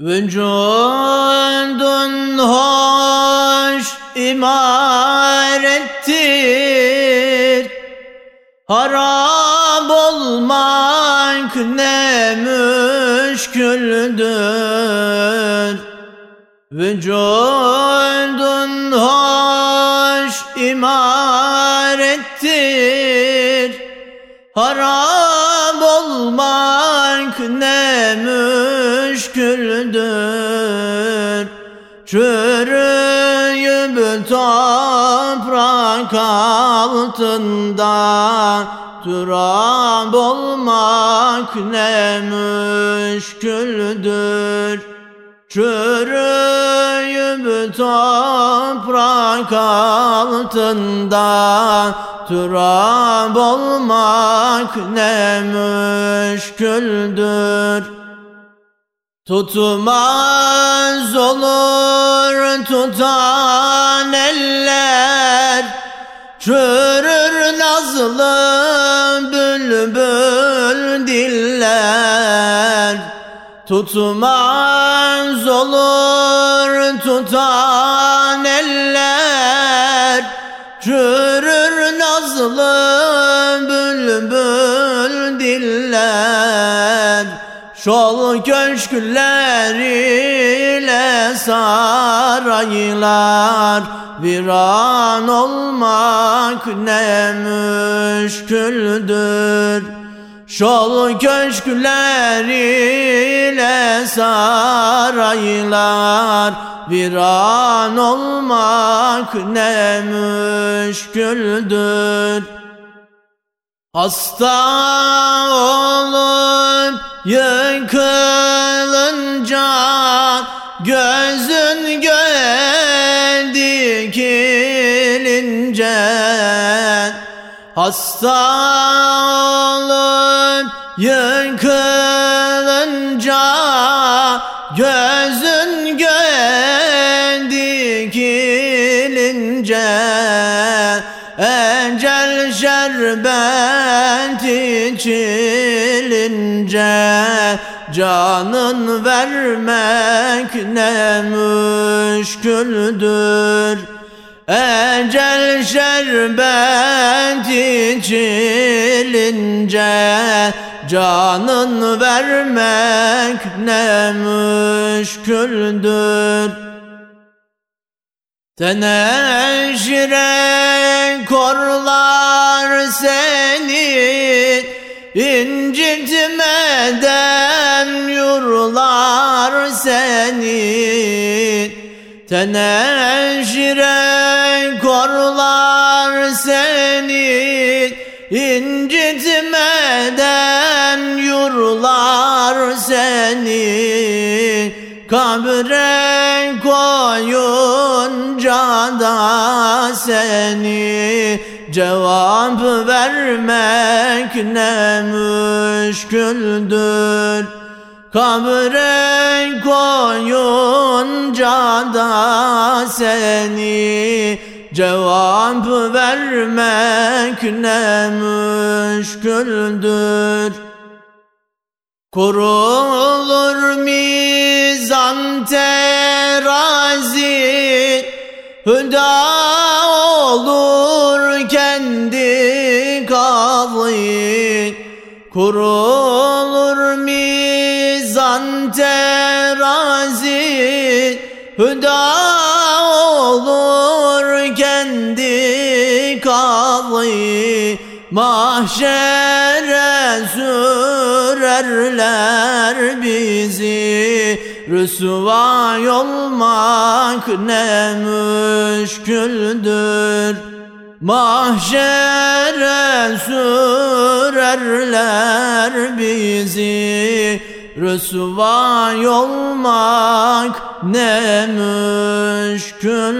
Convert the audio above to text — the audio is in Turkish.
Vücudun hoş imarettir Harap olmak ne müşküldür. Vücudun hoş imarettir Harap toprak altında Turab olmak ne müşküldür. Çürüyüp toprak altında Turab olmak ne müşküldür. Tutmaz olur tutan Tutmaz olur tutan eller Çürür nazlı bülbül diller. Şol köşkler ile saraylar Viran olmak ne müşküldür Şol köşkler ile saraylar. Viran olmak ne müşküldür. Hasta olup yıkılınca Gözün göğe dikilince Hasta yıkılınca Gözün göğe dikilince Ecel şerbet içilince Canın vermek ne müşküldür Ecel şerbet içilince Canın vermek ne müşküldür. Teneşire korlar seni incitmeden Teneşire korlar seni incitmeden yurlar seni. Kabre koyunca da seni Cevap vermek ne müşküldür. Kabre koyunca da seni Cevap vermek ne müşküldür. Kurulur mizan terazi Hüda olur Kurulur mizan terazi Hüda olur kendi kalı. Mahşere sürerler bizi Rüsvay olmak ne müşküldür Mahşere sürerler bizi. Rüsvay olmak ne müşküldür